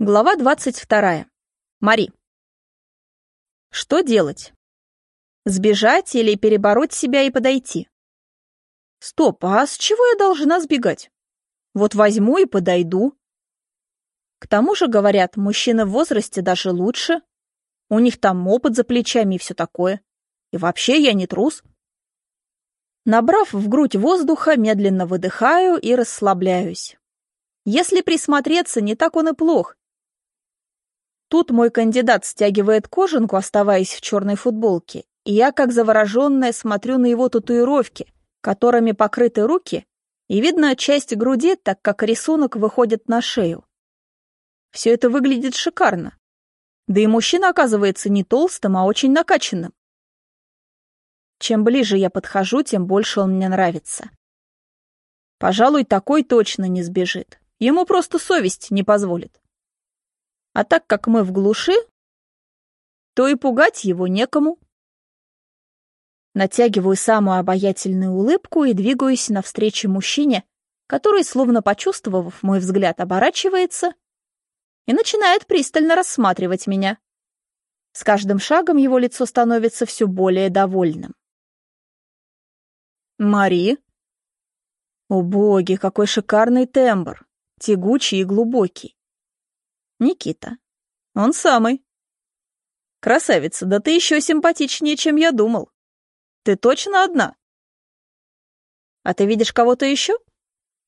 Глава 22. Мари. Что делать? Сбежать или перебороть себя и подойти? Стоп, а с чего я должна сбегать? Вот возьму и подойду. К тому же, говорят, мужчины в возрасте даже лучше. У них там опыт за плечами и все такое. И вообще я не трус. Набрав в грудь воздуха, медленно выдыхаю и расслабляюсь. Если присмотреться, не так он и плох. Тут мой кандидат стягивает кожанку, оставаясь в черной футболке, и я, как завороженная, смотрю на его татуировки, которыми покрыты руки, и видно часть груди, так как рисунок выходит на шею. Все это выглядит шикарно. Да и мужчина оказывается не толстым, а очень накачанным. Чем ближе я подхожу, тем больше он мне нравится. Пожалуй, такой точно не сбежит. Ему просто совесть не позволит. А так как мы в глуши, то и пугать его некому. Натягиваю самую обаятельную улыбку и двигаюсь навстречу мужчине, который, словно почувствовав мой взгляд, оборачивается и начинает пристально рассматривать меня. С каждым шагом его лицо становится все более довольным. «Мари?» О боги, какой шикарный тембр, тягучий и глубокий. Никита. Он самый. Красавица, да ты еще симпатичнее, чем я думал. Ты точно одна? А ты видишь кого-то еще?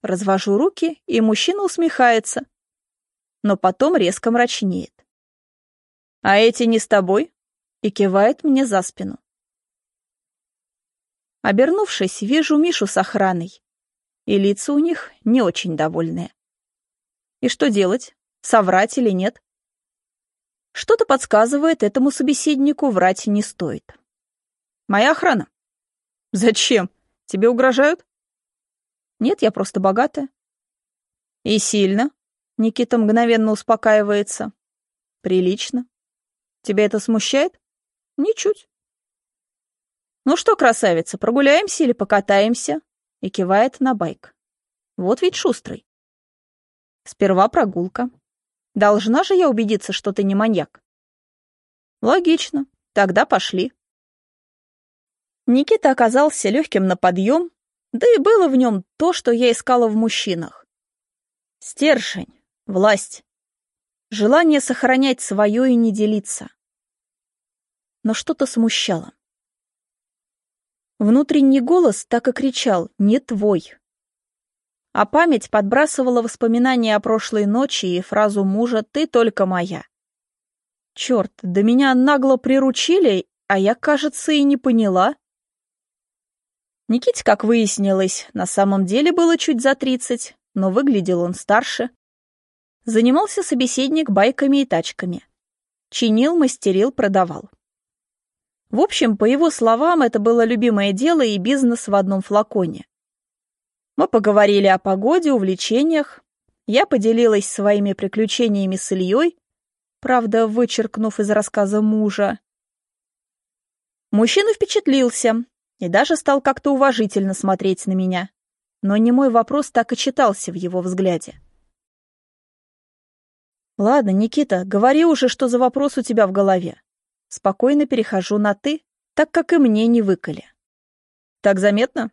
Развожу руки, и мужчина усмехается, но потом резко мрачнеет. А эти не с тобой? И кивает мне за спину. Обернувшись, вижу Мишу с охраной, и лица у них не очень довольные. И что делать? Соврать или нет? Что-то подсказывает, этому собеседнику врать не стоит. Моя охрана. Зачем? Тебе угрожают? Нет, я просто богатая. И сильно. Никита мгновенно успокаивается. Прилично. Тебя это смущает? Ничуть. Ну что, красавица, прогуляемся или покатаемся? И кивает на байк. Вот ведь шустрый. Сперва прогулка. Должна же я убедиться, что ты не маньяк. Логично. Тогда пошли. Никита оказался легким на подъем, да и было в нем то, что я искала в мужчинах. Стержень, власть, желание сохранять свое и не делиться. Но что-то смущало. Внутренний голос так и кричал «Не твой!» А память подбрасывала воспоминания о прошлой ночи и фразу мужа «ты только моя». Черт, да меня нагло приручили, а я, кажется, и не поняла. Никите, как выяснилось, на самом деле было чуть за тридцать, но выглядел он старше. Занимался собеседник байками и тачками. Чинил, мастерил, продавал. В общем, по его словам, это было любимое дело и бизнес в одном флаконе. Мы поговорили о погоде, увлечениях. Я поделилась своими приключениями с Ильей, правда, вычеркнув из рассказа мужа. Мужчина впечатлился и даже стал как-то уважительно смотреть на меня. Но не мой вопрос так и читался в его взгляде. «Ладно, Никита, говори уже, что за вопрос у тебя в голове. Спокойно перехожу на «ты», так как и мне не выколи. Так заметно?»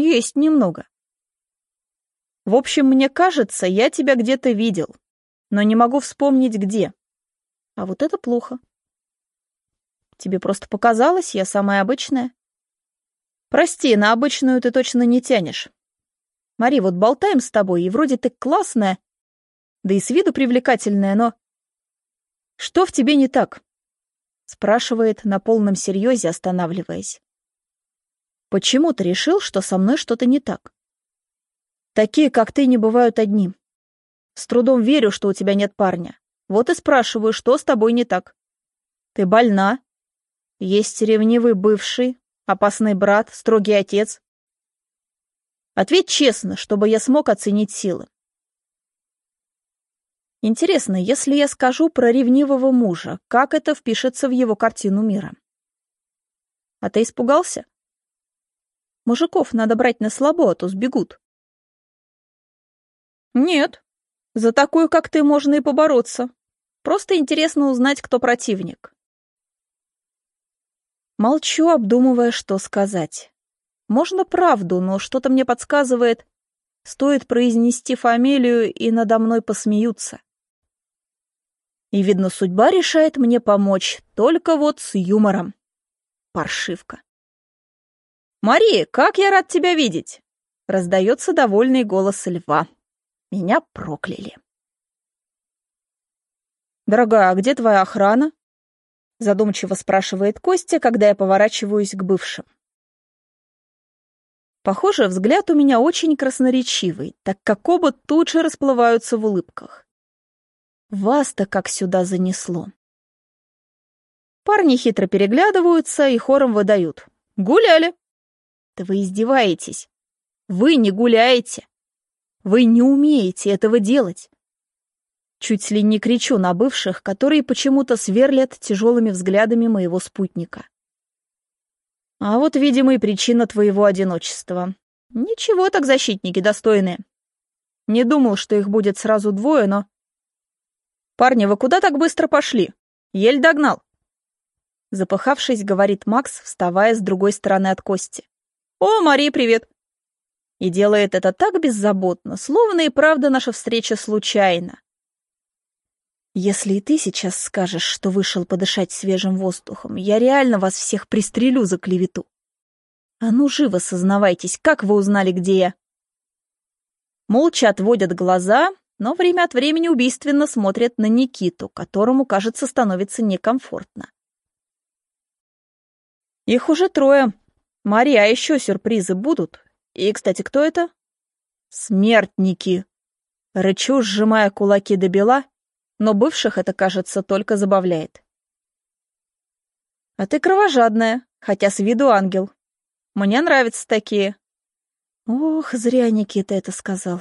Есть немного. В общем, мне кажется, я тебя где-то видел, но не могу вспомнить, где. А вот это плохо. Тебе просто показалось, я самая обычная. Прости, на обычную ты точно не тянешь. Мари, вот болтаем с тобой, и вроде ты классная, да и с виду привлекательная, но... Что в тебе не так? Спрашивает на полном серьезе, останавливаясь. Почему ты решил, что со мной что-то не так? Такие, как ты, не бывают одни. С трудом верю, что у тебя нет парня. Вот и спрашиваю, что с тобой не так? Ты больна? Есть ревнивый бывший, опасный брат, строгий отец? Ответь честно, чтобы я смог оценить силы. Интересно, если я скажу про ревнивого мужа, как это впишется в его картину мира? А ты испугался? Мужиков надо брать на слабо, а то сбегут. Нет. За такую, как ты, можно и побороться. Просто интересно узнать, кто противник. Молчу, обдумывая, что сказать. Можно правду, но что-то мне подсказывает, стоит произнести фамилию, и надо мной посмеются. И, видно, судьба решает мне помочь, только вот с юмором. Паршивка. «Мария, как я рад тебя видеть!» Раздается довольный голос льва. Меня прокляли. «Дорогая, а где твоя охрана?» Задумчиво спрашивает Костя, когда я поворачиваюсь к бывшим. Похоже, взгляд у меня очень красноречивый, так как оба тут же расплываются в улыбках. Вас-то как сюда занесло. Парни хитро переглядываются и хором выдают. Гуляли. Да вы издеваетесь. Вы не гуляете. Вы не умеете этого делать. Чуть ли не кричу на бывших, которые почему-то сверлят тяжелыми взглядами моего спутника. А вот, видимо, и причина твоего одиночества. Ничего так защитники достойные. Не думал, что их будет сразу двое, но... «Парни, вы куда так быстро пошли? Ель догнал!» Запыхавшись, говорит Макс, вставая с другой стороны от Кости. «О, Мария, привет!» И делает это так беззаботно, словно и правда наша встреча случайна. Если и ты сейчас скажешь, что вышел подышать свежим воздухом, я реально вас всех пристрелю за клевету. А ну, живо сознавайтесь, как вы узнали, где я?» Молча отводят глаза, но время от времени убийственно смотрят на Никиту, которому, кажется, становится некомфортно. Их уже трое. Мария, а еще сюрпризы будут? И, кстати, кто это? Смертники. Рычу, сжимая кулаки до бела, но бывших это, кажется, только забавляет. А ты кровожадная, хотя с виду ангел. Мне нравятся такие. Ох, зря Никита это сказал.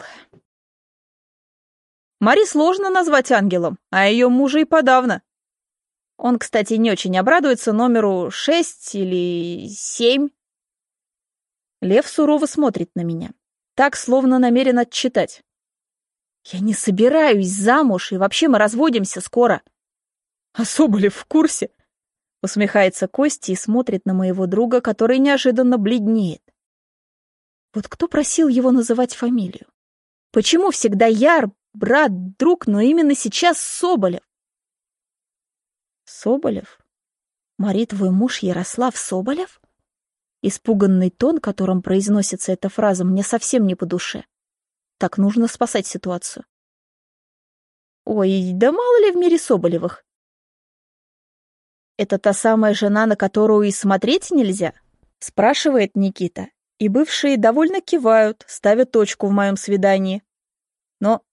Мари сложно назвать ангелом, а ее мужа и подавно. Он, кстати, не очень обрадуется номеру шесть или семь. Лев сурово смотрит на меня, так, словно намерен отчитать. Я не собираюсь замуж, и вообще мы разводимся скоро. А Соболев в курсе? Усмехается Костя и смотрит на моего друга, который неожиданно бледнеет. Вот кто просил его называть фамилию? Почему всегда Яр, брат, друг, но именно сейчас Соболев? Соболев? Мари, твой муж Ярослав Соболев? Испуганный тон, которым произносится эта фраза, мне совсем не по душе. Так нужно спасать ситуацию. Ой, да мало ли в мире Соболевых. Это та самая жена, на которую и смотреть нельзя? Спрашивает Никита, и бывшие довольно кивают, ставя точку в моем свидании. Но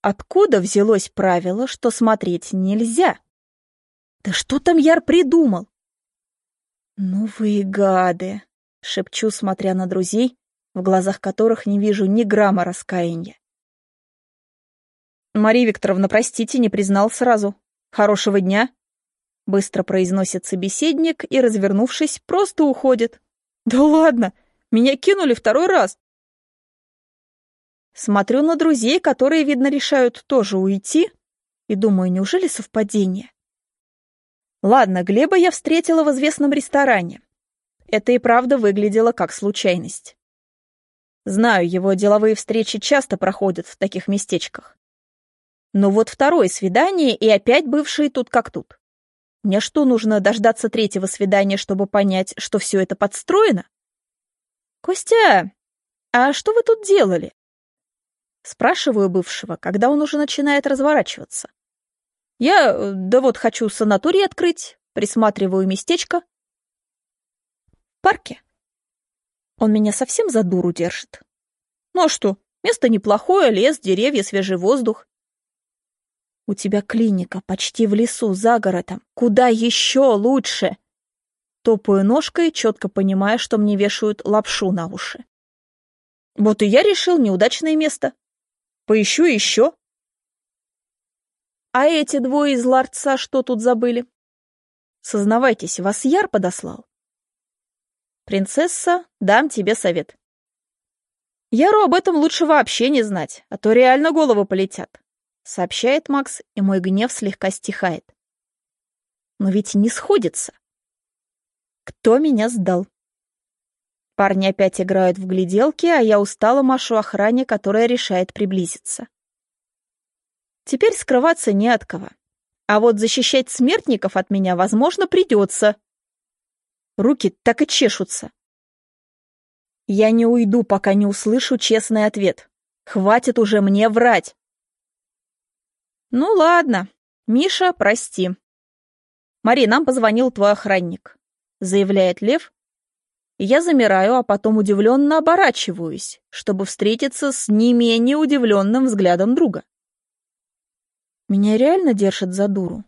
откуда взялось правило, что смотреть нельзя? Да что там Яр придумал? Ну вы гады, шепчу, смотря на друзей, в глазах которых не вижу ни грамма раскаяния. «Мария Викторовна, простите, не признал сразу. Хорошего дня!» Быстро произносит собеседник и, развернувшись, просто уходит. «Да ладно! Меня кинули второй раз!» Смотрю на друзей, которые, видно, решают тоже уйти, и думаю, неужели совпадение? Ладно, Глеба я встретила в известном ресторане. Это и правда выглядело как случайность. Знаю, его деловые встречи часто проходят в таких местечках. Но вот второе свидание, и опять бывшие тут как тут. Мне что, нужно дождаться третьего свидания, чтобы понять, что все это подстроено? Костя, а что вы тут делали? Спрашиваю бывшего, когда он уже начинает разворачиваться. Я, да вот, хочу санаторий открыть, присматриваю местечко. В парке. Он меня совсем за дуру держит. Ну а что, место неплохое, лес, деревья, свежий воздух. У тебя клиника почти в лесу, за городом. Куда еще лучше? Топаю ножкой, четко понимая, что мне вешают лапшу на уши. Вот и я решил неудачное место. Поищу еще. А эти двое из ларца что тут забыли? Сознавайтесь, вас Яр подослал? «Принцесса, дам тебе совет. Яру об этом лучше вообще не знать, а то реально головы полетят, сообщает Макс, и мой гнев слегка стихает. Но ведь не сходится. Кто меня сдал? Парни опять играют в гляделки, а я устало машу охране, которая решает приблизиться. Теперь скрываться не от кого. А вот защищать смертников от меня, возможно, придется. Руки так и чешутся. Я не уйду, пока не услышу честный ответ. Хватит уже мне врать. Ну ладно, Миша, прости. Мари, нам позвонил твой охранник, заявляет Лев. Я замираю, а потом удивленно оборачиваюсь, чтобы встретиться с не менее удивленным взглядом друга. Меня реально держат за дуру.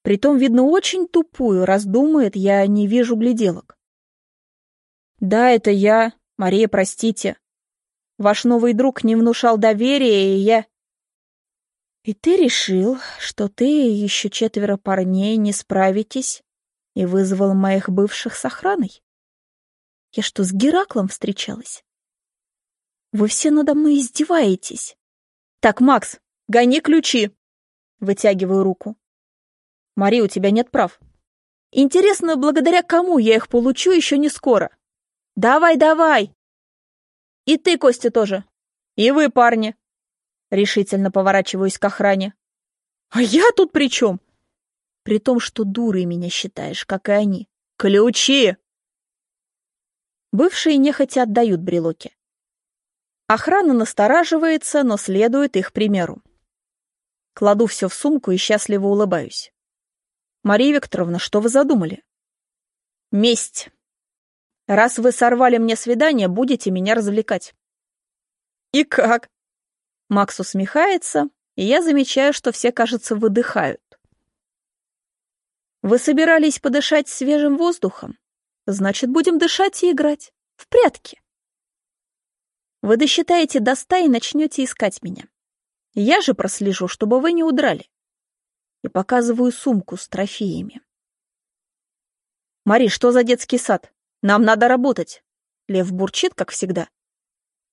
Притом, видно, очень тупую, раздумает, я не вижу гляделок. Да, это я. Мария, простите. Ваш новый друг не внушал доверия, и я... И ты решил, что ты и еще четверо парней не справитесь и вызвал моих бывших с охраной? Я что, с Гераклом встречалась? Вы все надо мной издеваетесь. Так, Макс, Гони ключи!» Вытягиваю руку. «Мари, у тебя нет прав. Интересно, благодаря кому я их получу еще не скоро. Давай, давай!» «И ты, Костя, тоже. И вы, парни!» Решительно поворачиваюсь к охране. «А я тут при чем?» «При том, что дурой меня считаешь, как и они. Ключи!» Бывшие нехотя отдают брелоки. Охрана настораживается, но следует их примеру. Кладу все в сумку и счастливо улыбаюсь. «Мария Викторовна, что вы задумали?» «Месть. Раз вы сорвали мне свидание, будете меня развлекать». «И как?» Макс усмехается, и я замечаю, что все, кажется, выдыхают. «Вы собирались подышать свежим воздухом? Значит, будем дышать и играть. В прятки». Вы досчитаете до ста и начнете искать меня. Я же прослежу, чтобы вы не удрали. И показываю сумку с трофеями. Мари, что за детский сад? Нам надо работать. Лев бурчит, как всегда.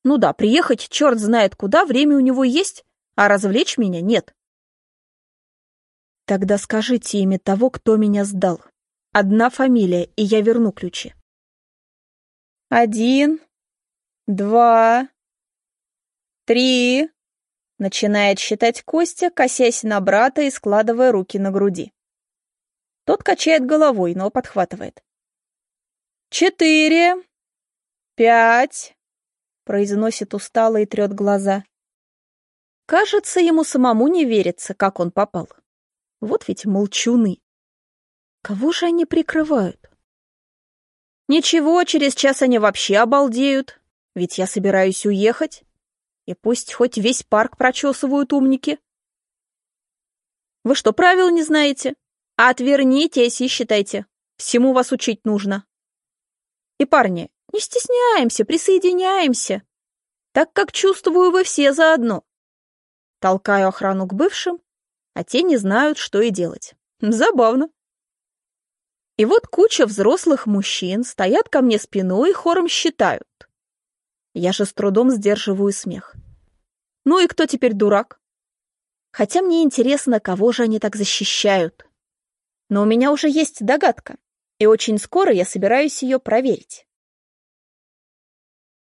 Ну да, приехать черт знает куда, время у него есть, а развлечь меня нет. Тогда скажите имя того, кто меня сдал. Одна фамилия, и я верну ключи. Один, два, три, Начинает считать Костя, косясь на брата и складывая руки на груди. Тот качает головой, но подхватывает. «Четыре, пять», — произносит устало и трет глаза. Кажется, ему самому не верится, как он попал. Вот ведь молчуны. Кого же они прикрывают? Ничего, через час они вообще обалдеют, ведь я собираюсь уехать. И пусть хоть весь парк прочесывают умники. Вы что, правил не знаете? Отвернитесь и считайте. Всему вас учить нужно. И, парни, не стесняемся, присоединяемся. Так как чувствую, вы все заодно. Толкаю охрану к бывшим, а те не знают, что и делать. Забавно. И вот куча взрослых мужчин стоят ко мне спиной и хором считают. Я же с трудом сдерживаю смех. Ну и кто теперь дурак? Хотя мне интересно, кого же они так защищают. Но у меня уже есть догадка, и очень скоро я собираюсь ее проверить.